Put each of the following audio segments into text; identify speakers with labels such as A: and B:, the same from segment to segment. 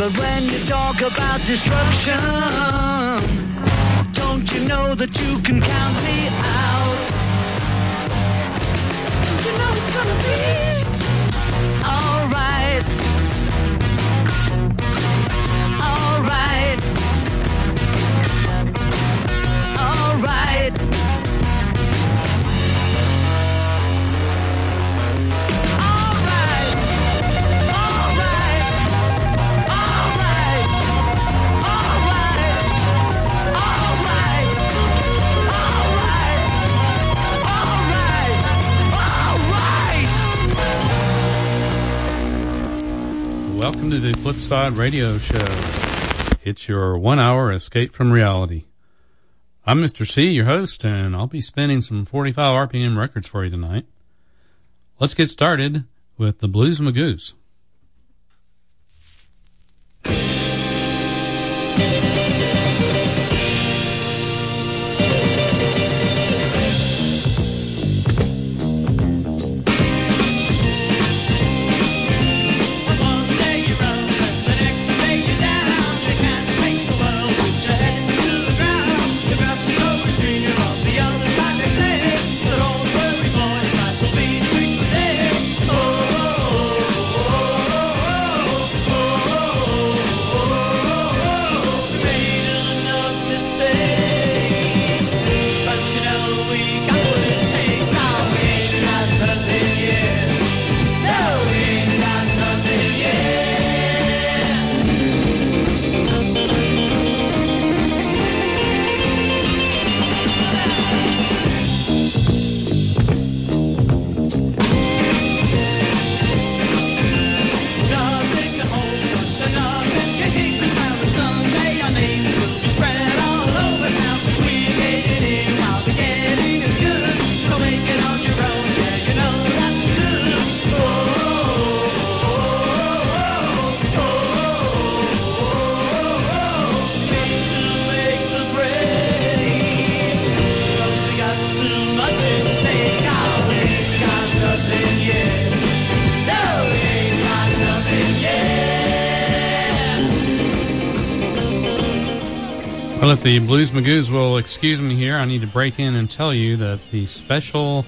A: But when you talk about destruction, don't you know that you can count me out?
B: Welcome to the Flipside Radio Show. It's your one hour escape from reality. I'm Mr. C, your host, and I'll be spinning some 45 RPM records for you tonight. Let's get started with the Blues Magoos.
A: The
B: Blues Magoos will excuse me here, I need to break in and tell you that the special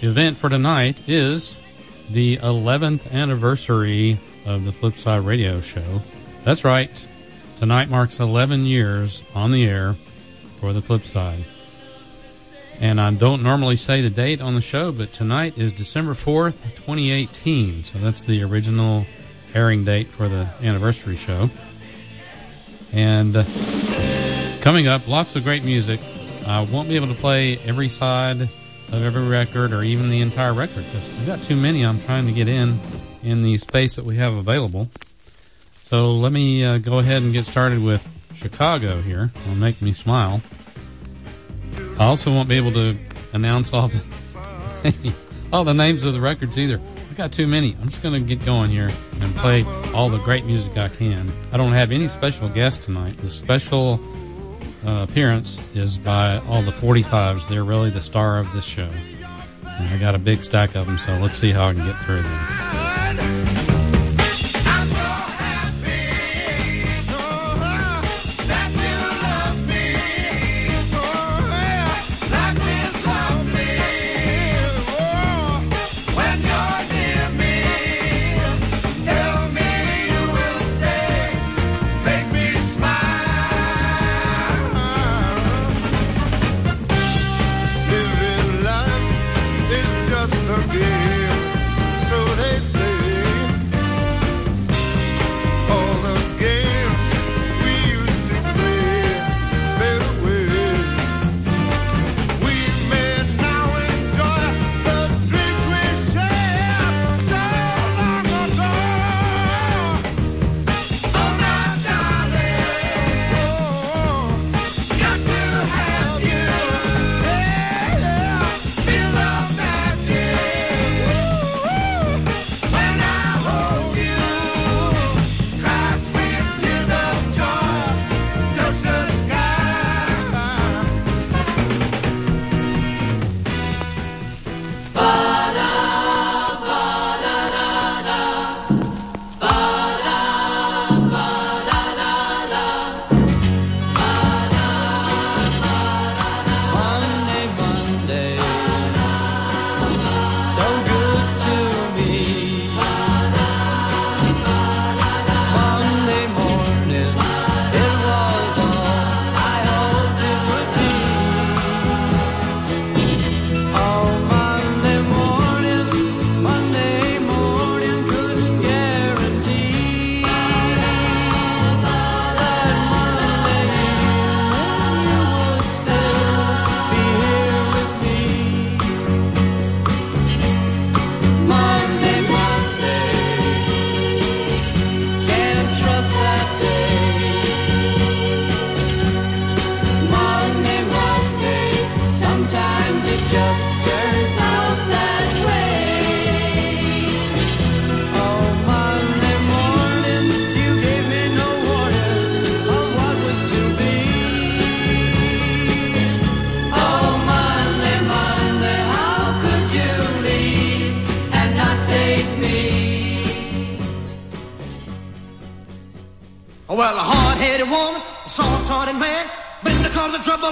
B: event for tonight is the 11th anniversary of the Flipside Radio Show. That's right. Tonight marks 11 years on the air for the Flipside. And I don't normally say the date on the show, but tonight is December 4th, 2018. So that's the original airing date for the anniversary show. And uh, coming up, lots of great music. I won't be able to play every side of every record or even the entire record because I've got too many I'm trying to get in in the space that we have available. So let me uh, go ahead and get started with Chicago here. It'll make me smile. I also won't be able to announce all the all the names of the records either. I've got too many. I'm just going to get going here and play all the great music I can. I don't have any special guests tonight. The special uh, appearance is by all the 45s. They're really the star of this show. And I got a big stack of them, so let's see how I can get through them.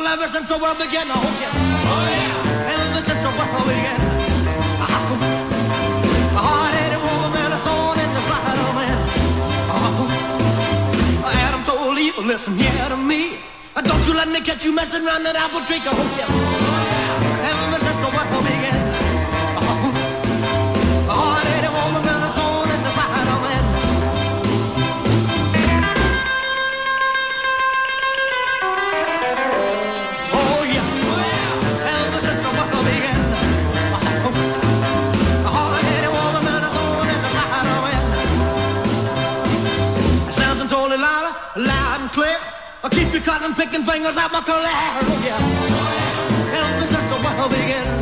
C: Well, ever since the world began, oh yeah, oh yeah, ever since the world began. A hard-headed woman and a thorn in the uh-huh. uh-huh. side of man. Uh-huh. Adam told Eve, listen here to me. Don't you let me catch you messing around that apple tree, oh yeah. cotton picking fingers at my collar. Yeah.
D: Help me set the world begin.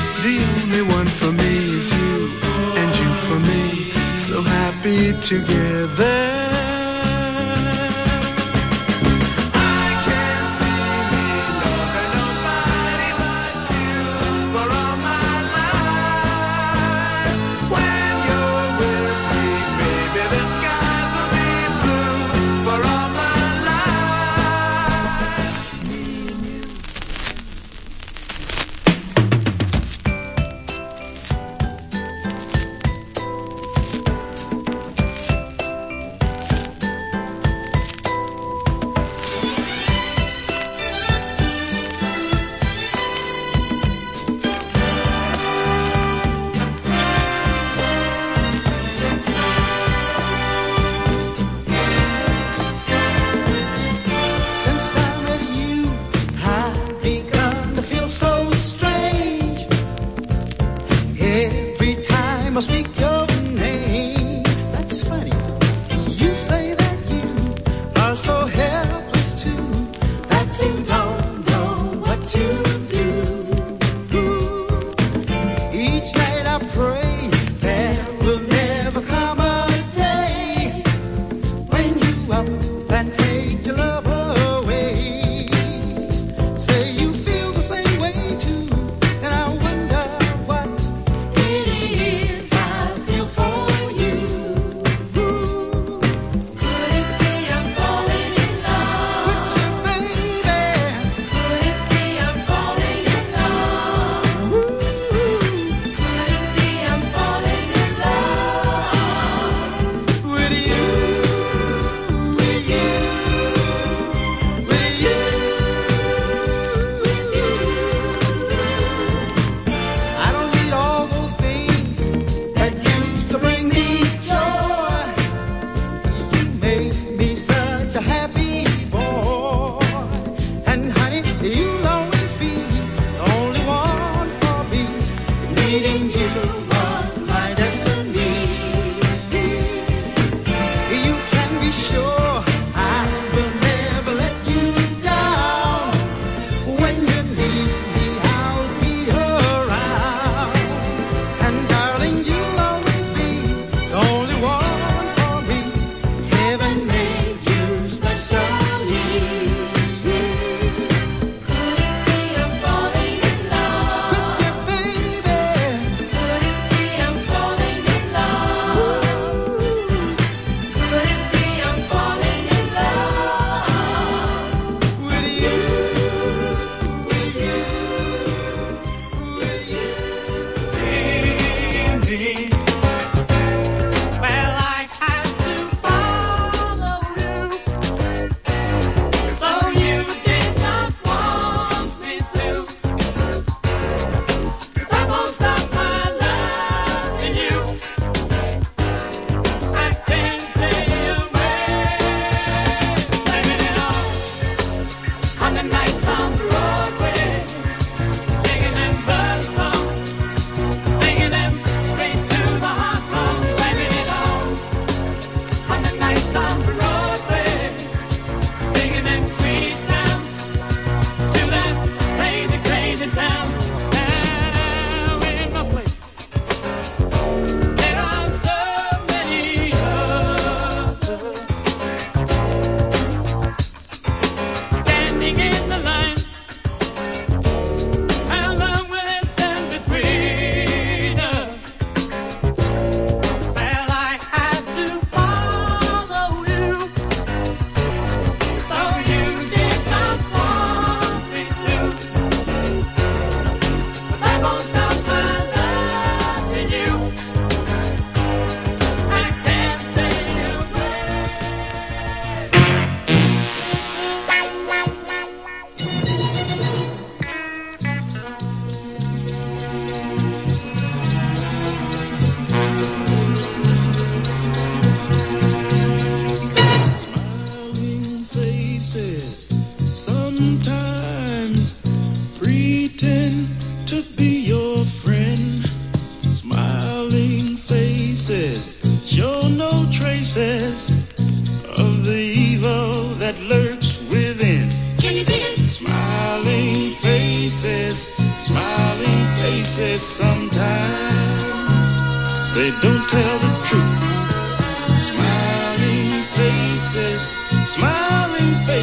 D: together.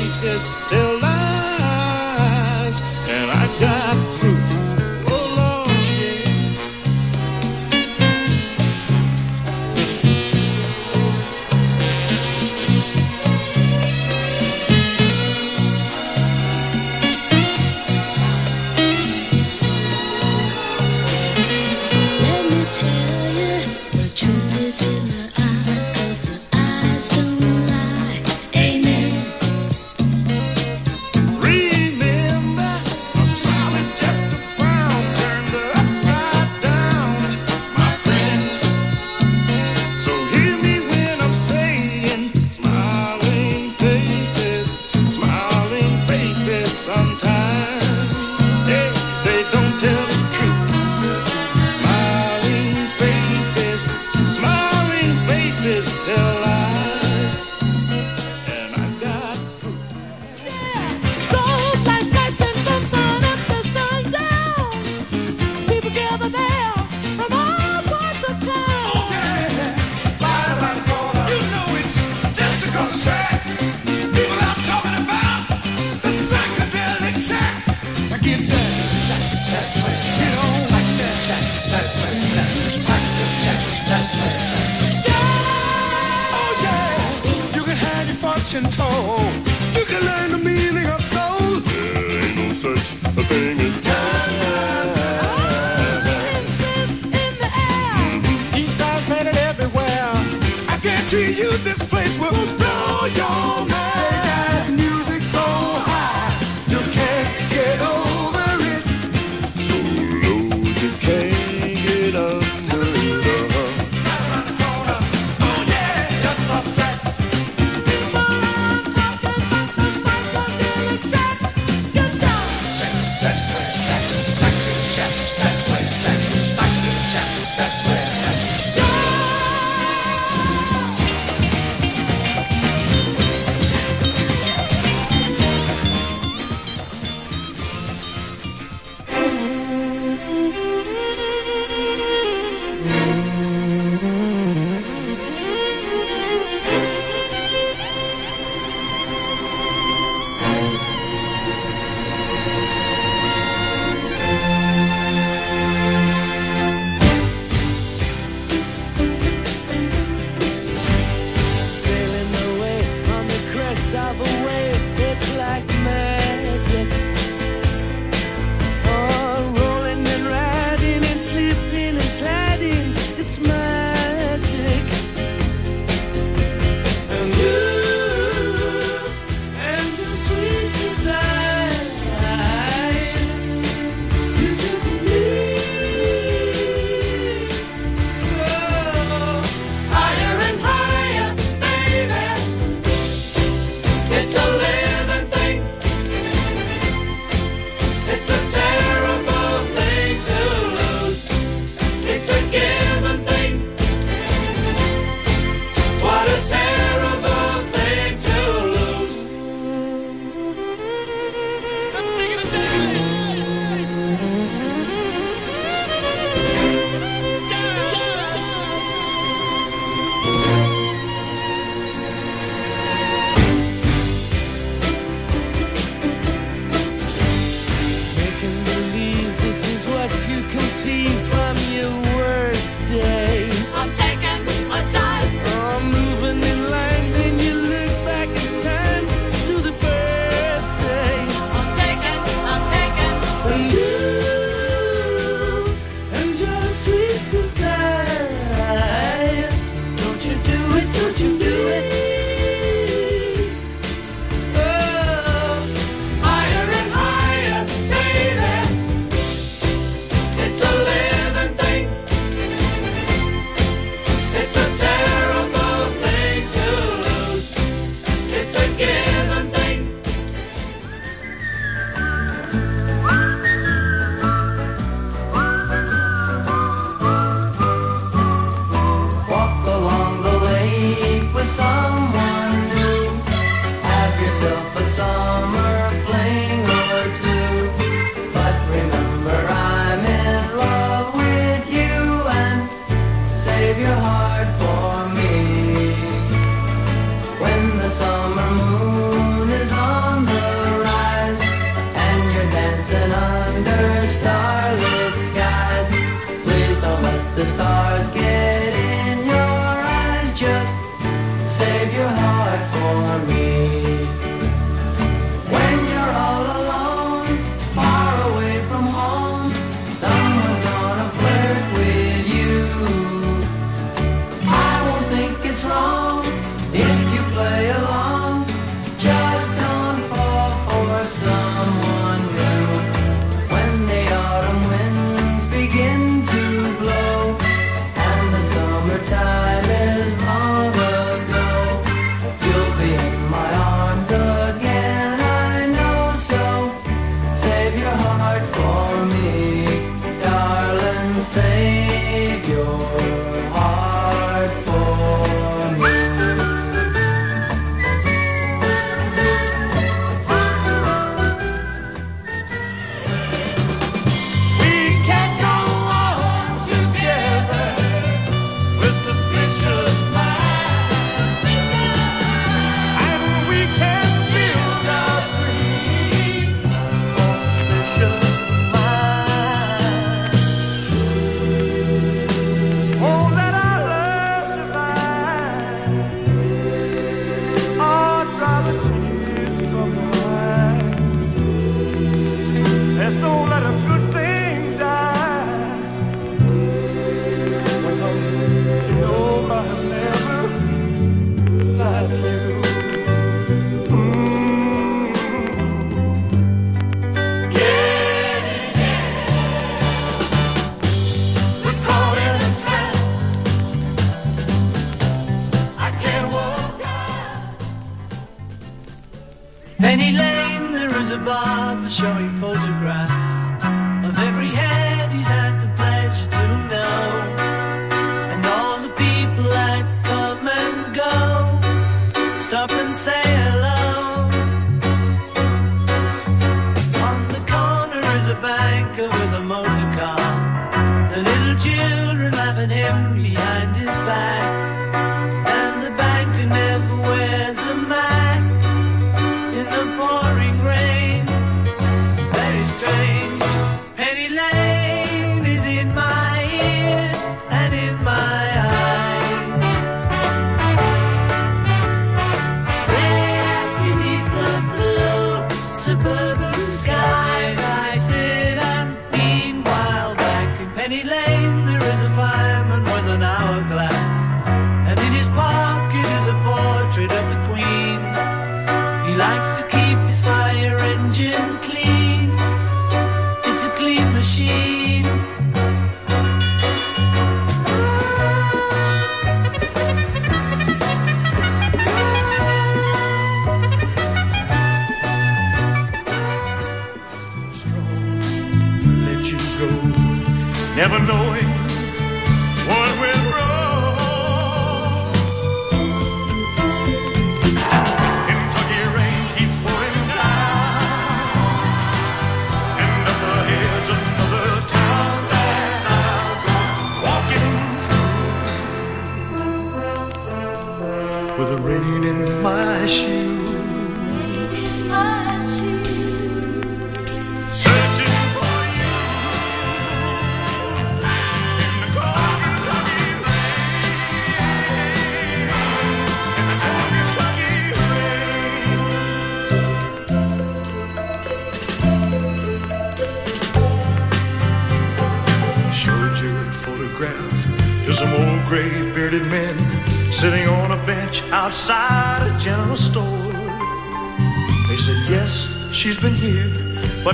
E: Faces tell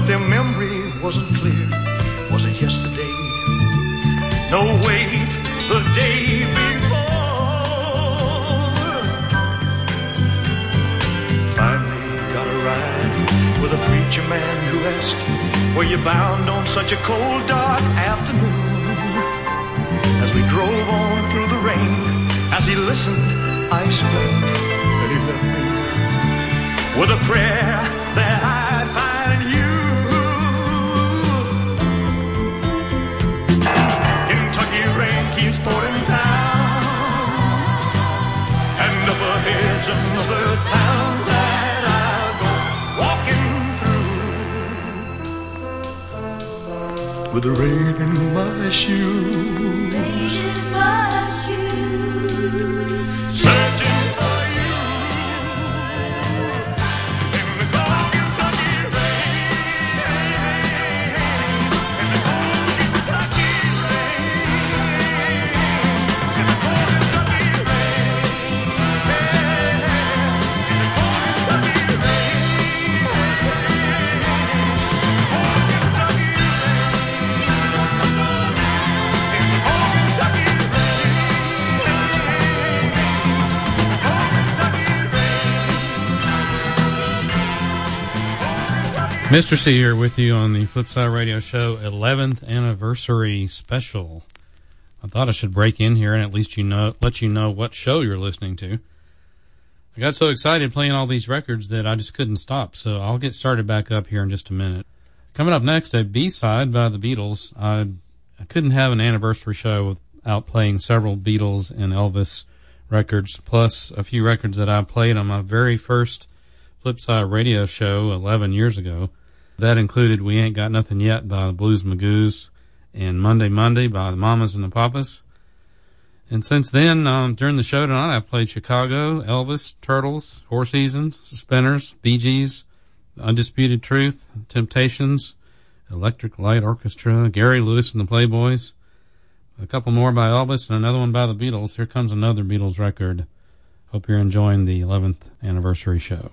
F: but their memory wasn't clear. Was it yesterday? No, wait, the day before. Finally got a ride with a preacher man who asked, Were you bound on such a cold, dark afternoon? As we drove on through the rain, as he listened, I explained that he left me with a prayer the rain in my shoes. Rain in my shoes.
B: Mr. C here with you on the Flipside Radio Show 11th anniversary special. I thought I should break in here and at least you know let you know what show you're listening to. I got so excited playing all these records that I just couldn't stop, so I'll get started back up here in just a minute. Coming up next, a B-side by the Beatles. I, I couldn't have an anniversary show without playing several Beatles and Elvis records, plus a few records that I played on my very first Flipside radio show 11 years ago. That included We Ain't Got Nothing Yet by the Blues Magoos and Monday Monday by the Mamas and the Papas. And since then, um, during the show tonight, I've played Chicago, Elvis, Turtles, Four Seasons, Spinners, Bee Gees, Undisputed Truth, Temptations, Electric Light Orchestra, Gary Lewis and the Playboys, a couple more by Elvis, and another one by the Beatles. Here comes another Beatles record. Hope you're enjoying the 11th anniversary show.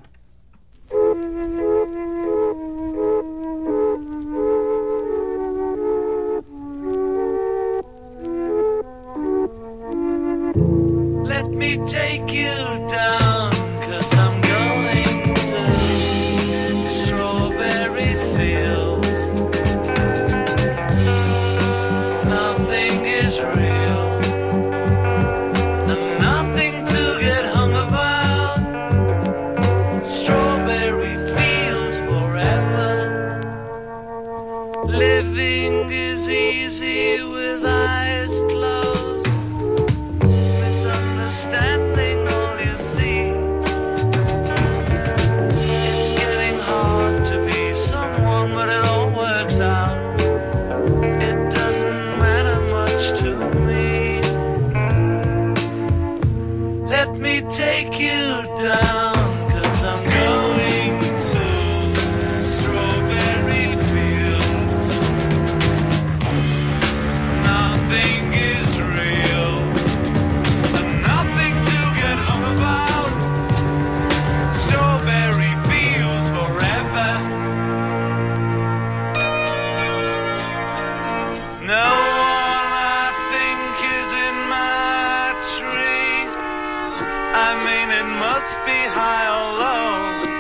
G: I mean, it must be high or low.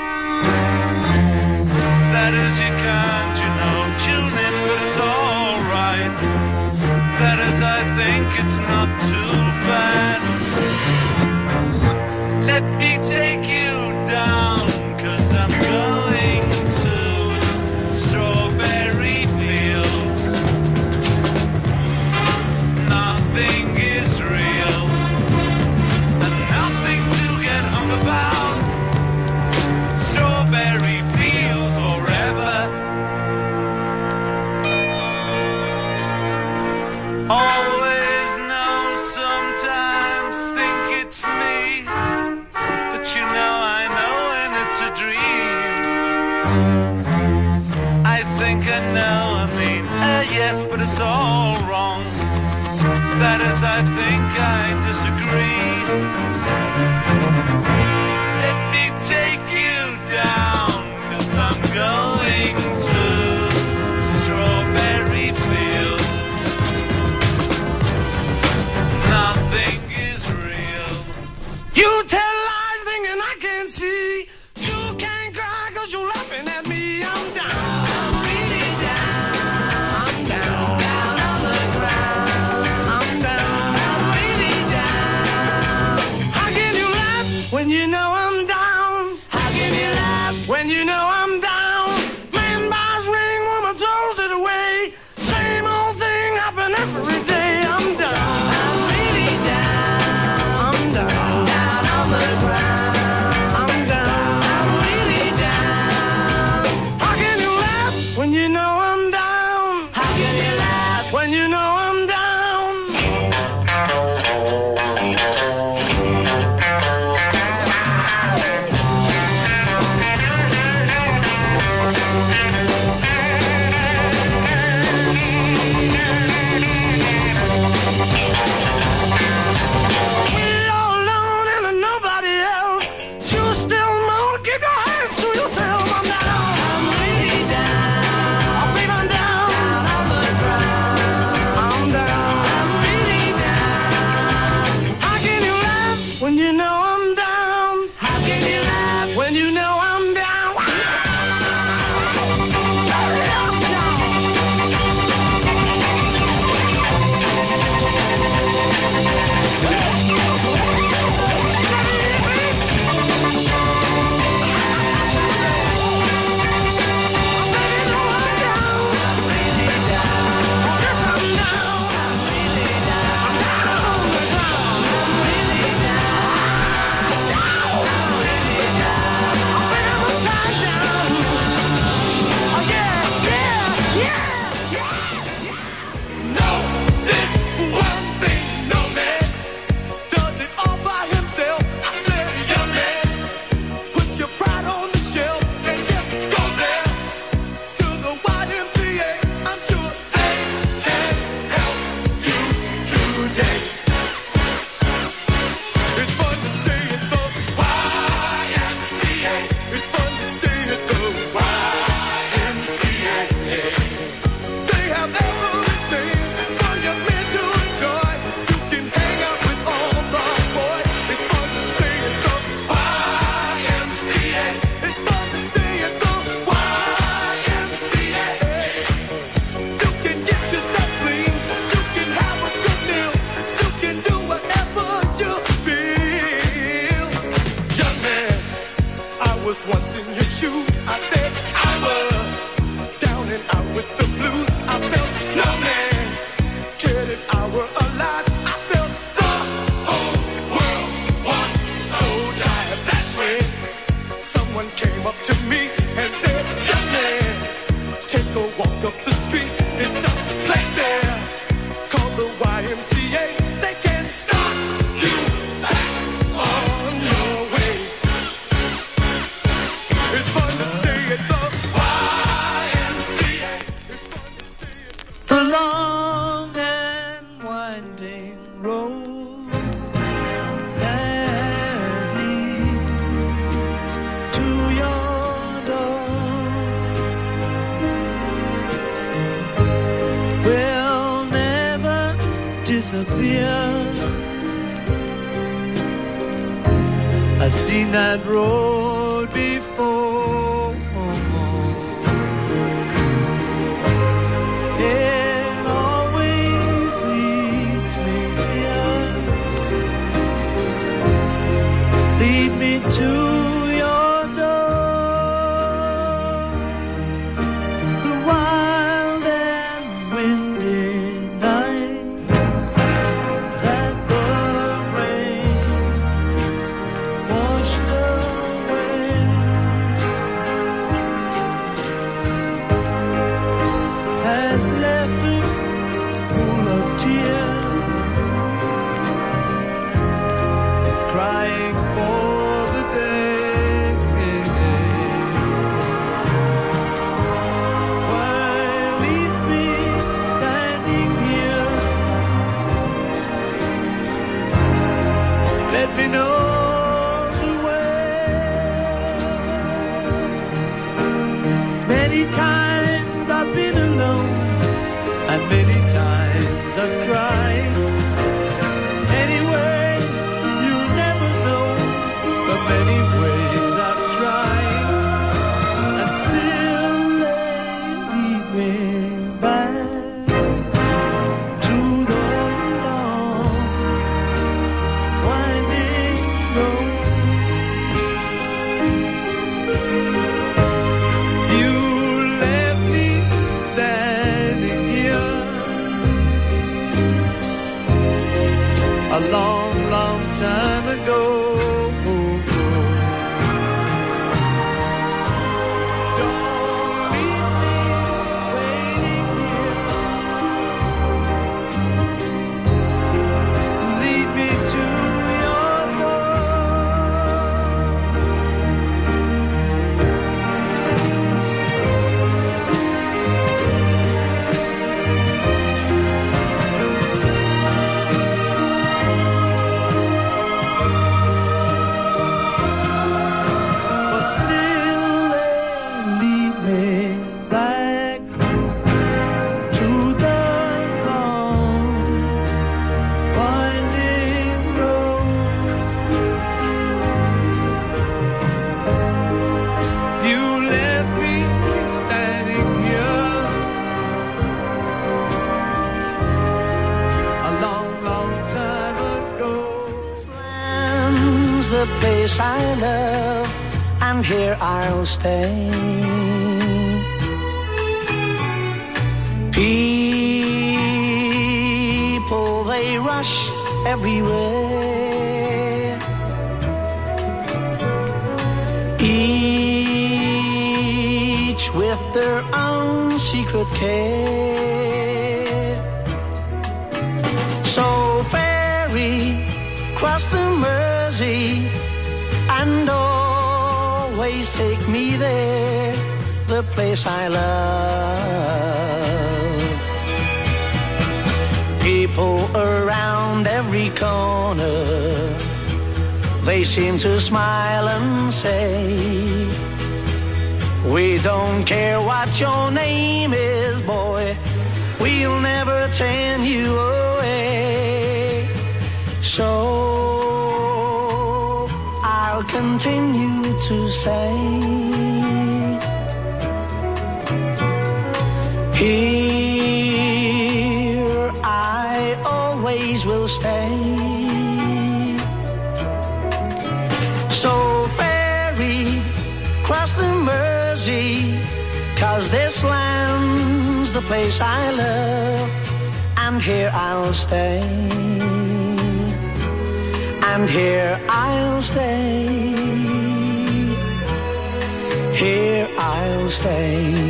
G: I
H: love, and here I'll stay. People, they rush everywhere. Each with their own secret care. So ferry, cross the Mersey take me there, the place I love. People around every corner, they seem to smile and say, We don't care what your name is, boy, we'll never turn you away. So continue to say Here I always will stay. So ferry
F: cross the Mersey Cause this land's the place I love And here I'll stay. And here I'll stay. Stay.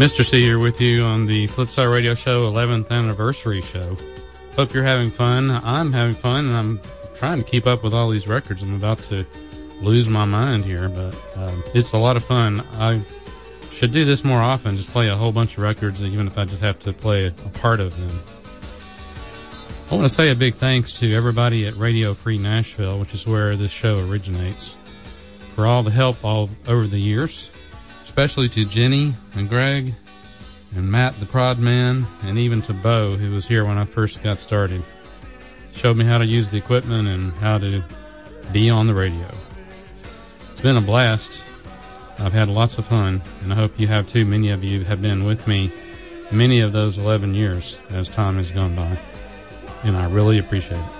I: Mr. C here with you on the Flipside Radio Show 11th anniversary show. Hope you're having fun. I'm having fun, and I'm trying to keep up with all these records. I'm about to lose my mind here, but um, it's a lot of fun. I should do this more often. Just play a whole bunch of records, even if I just have to play a, part of them. I want to say a big thanks to everybody at Radio Free Nashville, which is where this show originates, for all the help all over the years especially to Jenny and Greg and Matt the Prod Man, and even to Bo, who was here when I first got started. Showed me how to use the equipment and how to be on the radio. It's been a blast. I've had lots of fun, and I hope you have too. Many of you have been with me many of those 11 years as time has gone by, and I really appreciate it.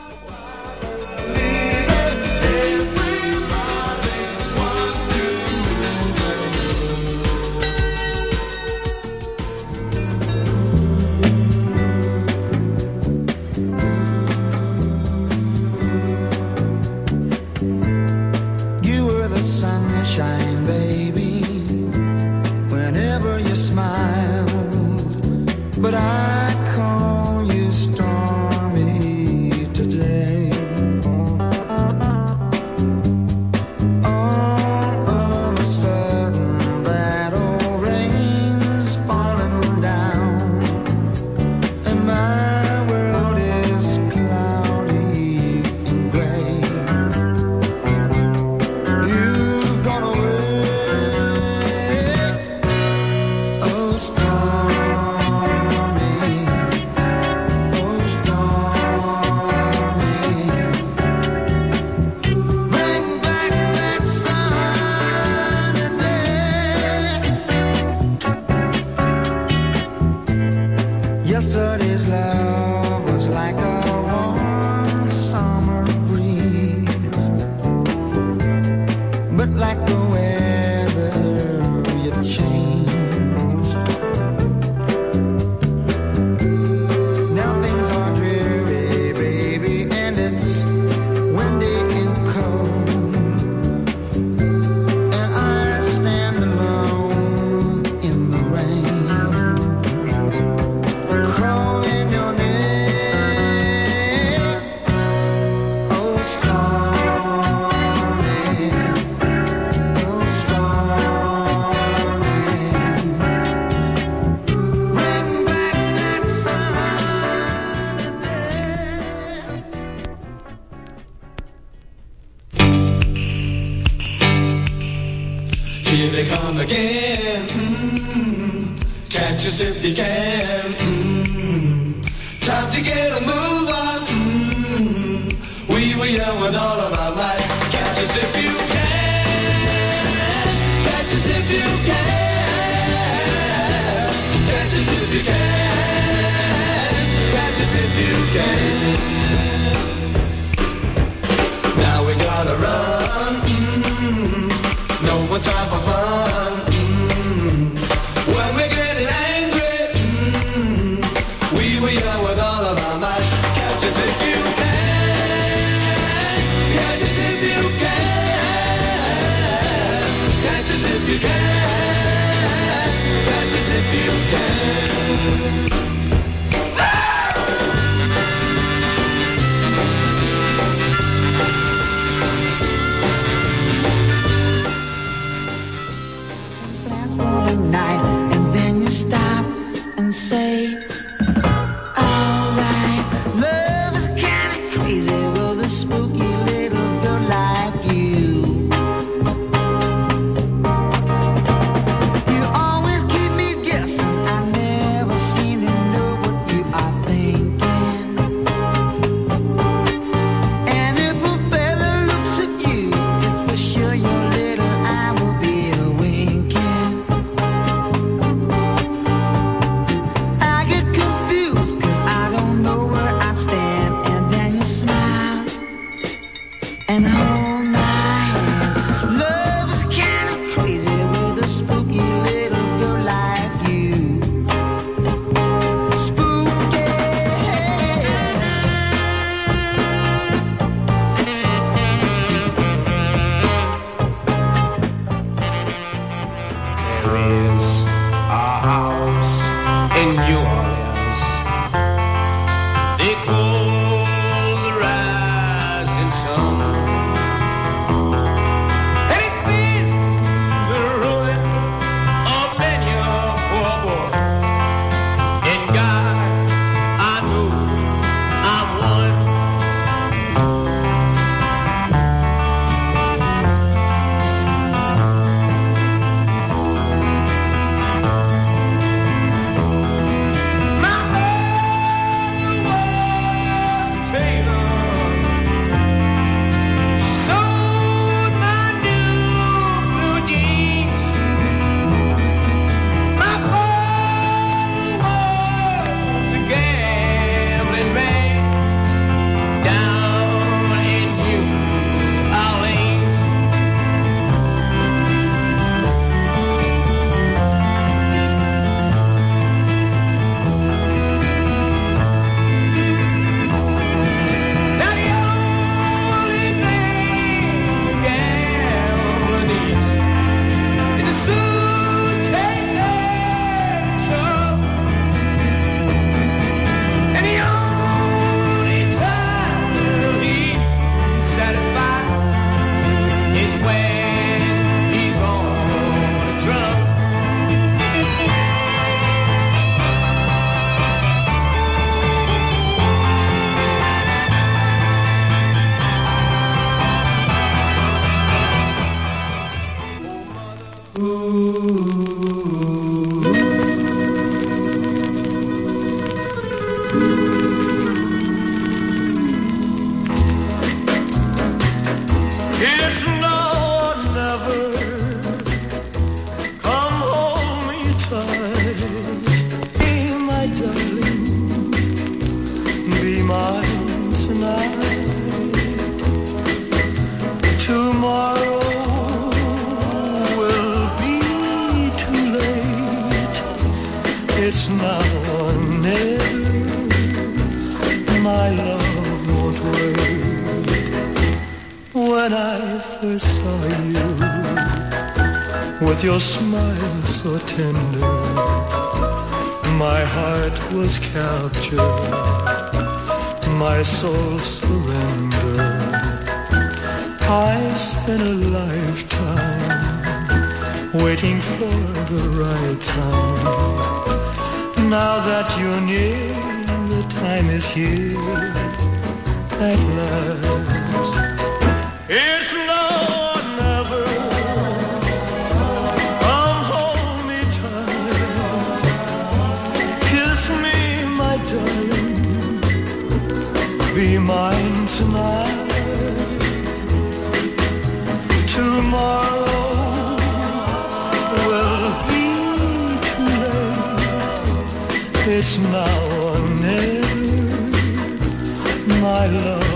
J: It's
C: now
D: or never. My love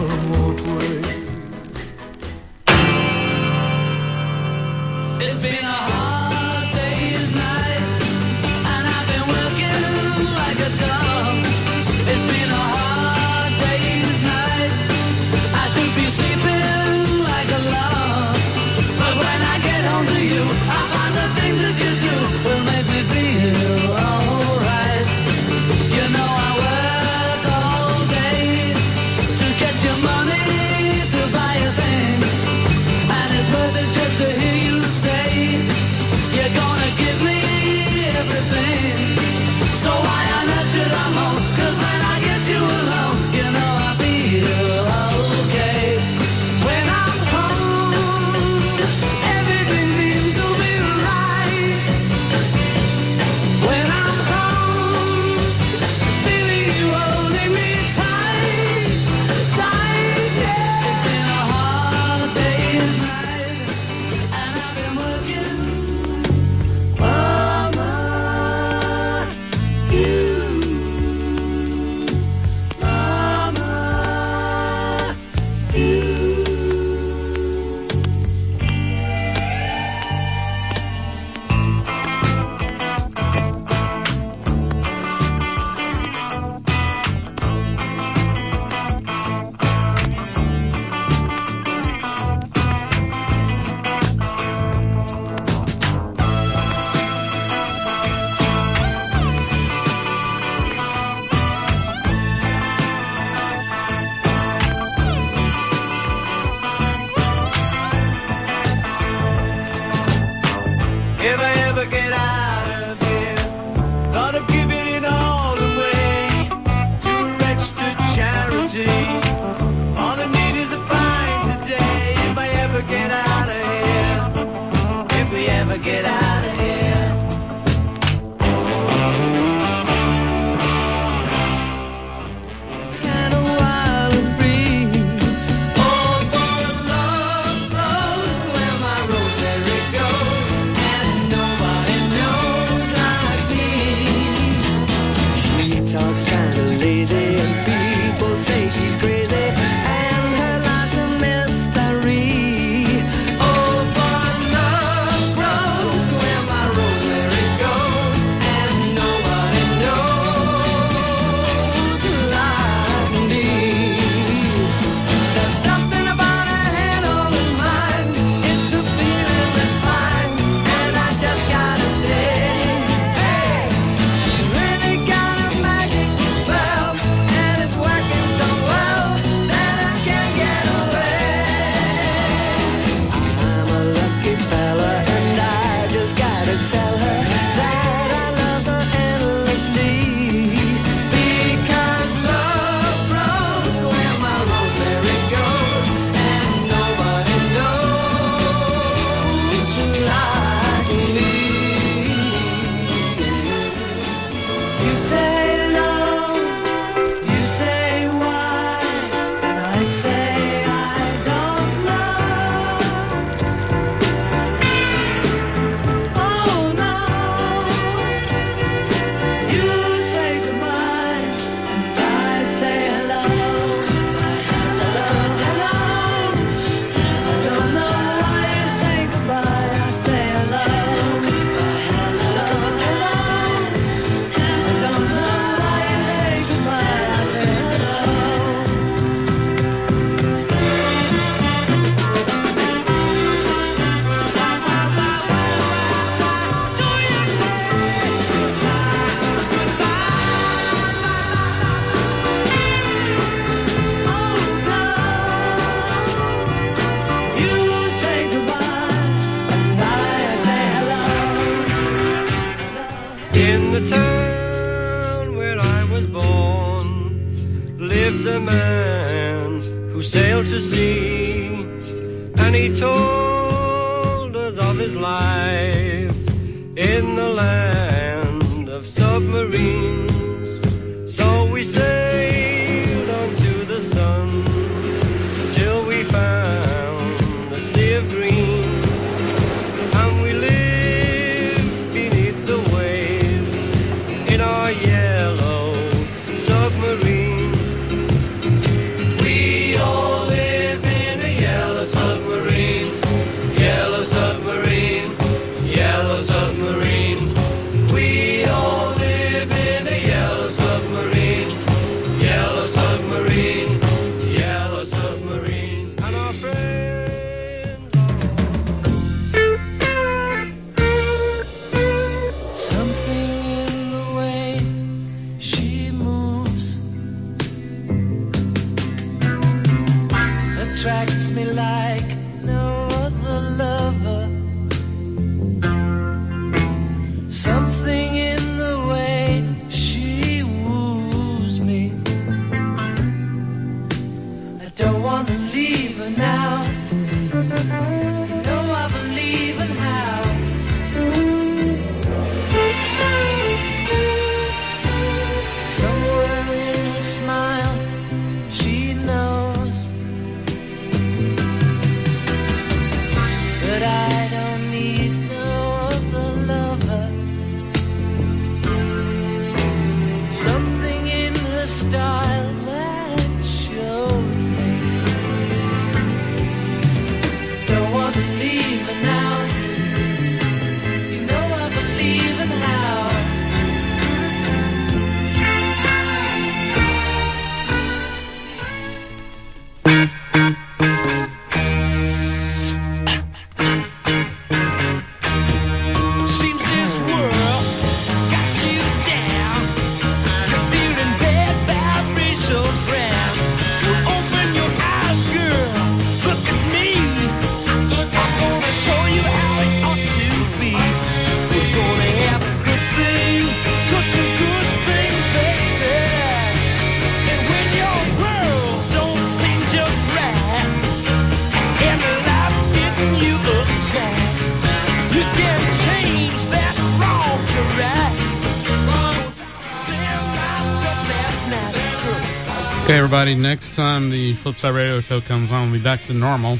K: Okay,
A: everybody. Next time the Flipside Radio Show comes on, we'll be back to normal,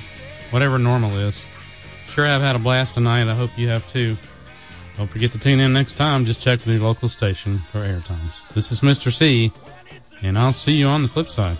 A: whatever normal is. Sure, I've had a blast tonight. I hope you have too. Don't forget to tune in next time. Just check your local station for air times. This is Mr. C, and I'll see you on the flip side.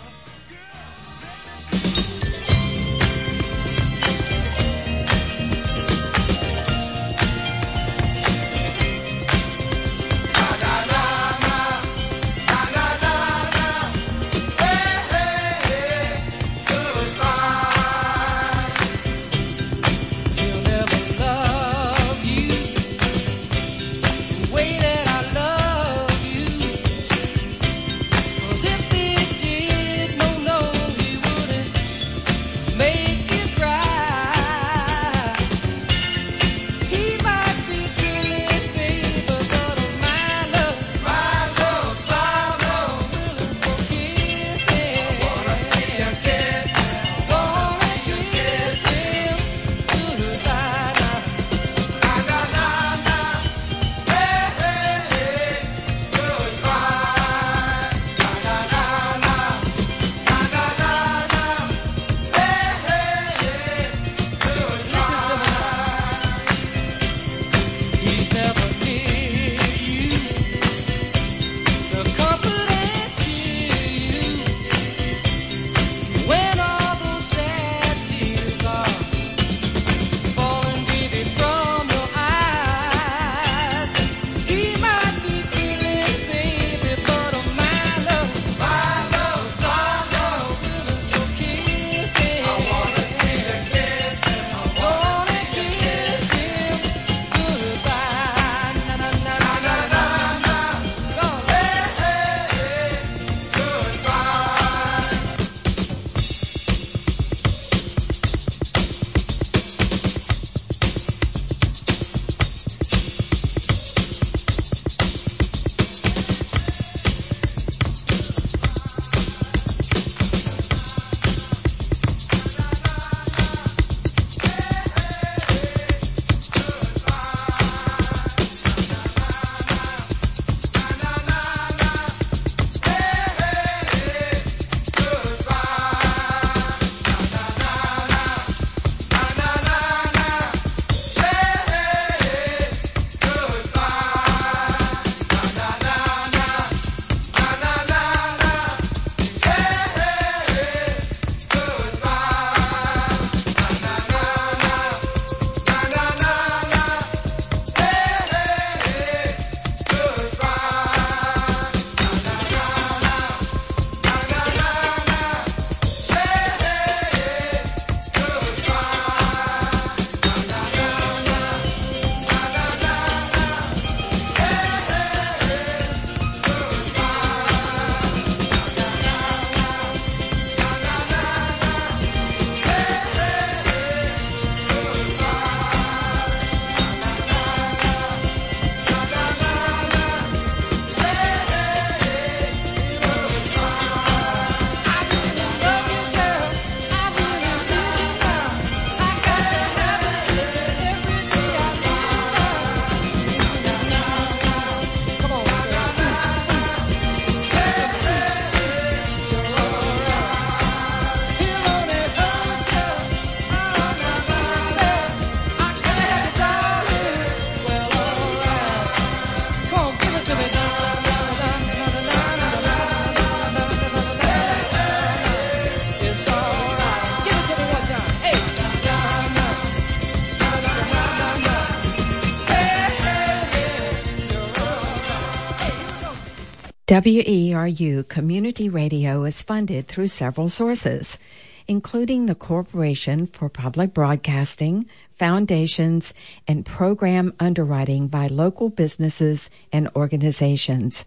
L: WERU Community Radio is funded through several sources, including the Corporation for Public Broadcasting, foundations, and program underwriting by local businesses and organizations.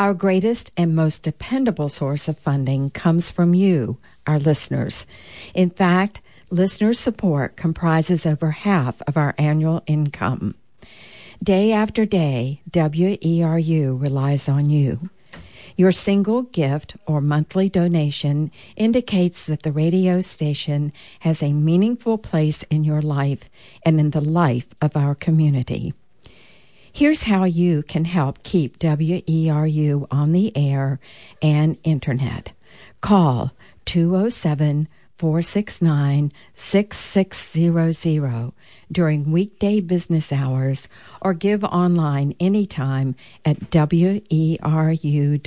L: Our greatest and most dependable source of funding comes from you, our listeners. In fact, listener support comprises over half of our annual income. Day after day, WERU relies on you. Your single gift or monthly donation indicates that the radio station has a meaningful place in your life and in the life of our community. Here's how you can help keep WERU on the air and internet. Call 207 469 6600 during weekday business hours or give online anytime at E weru.org.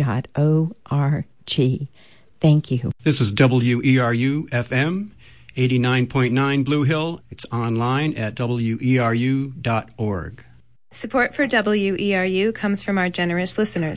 L: Thank you.
M: This is WERU FM 89.9 Blue Hill. It's online at weru.org.
N: Support for WERU comes from our generous listeners.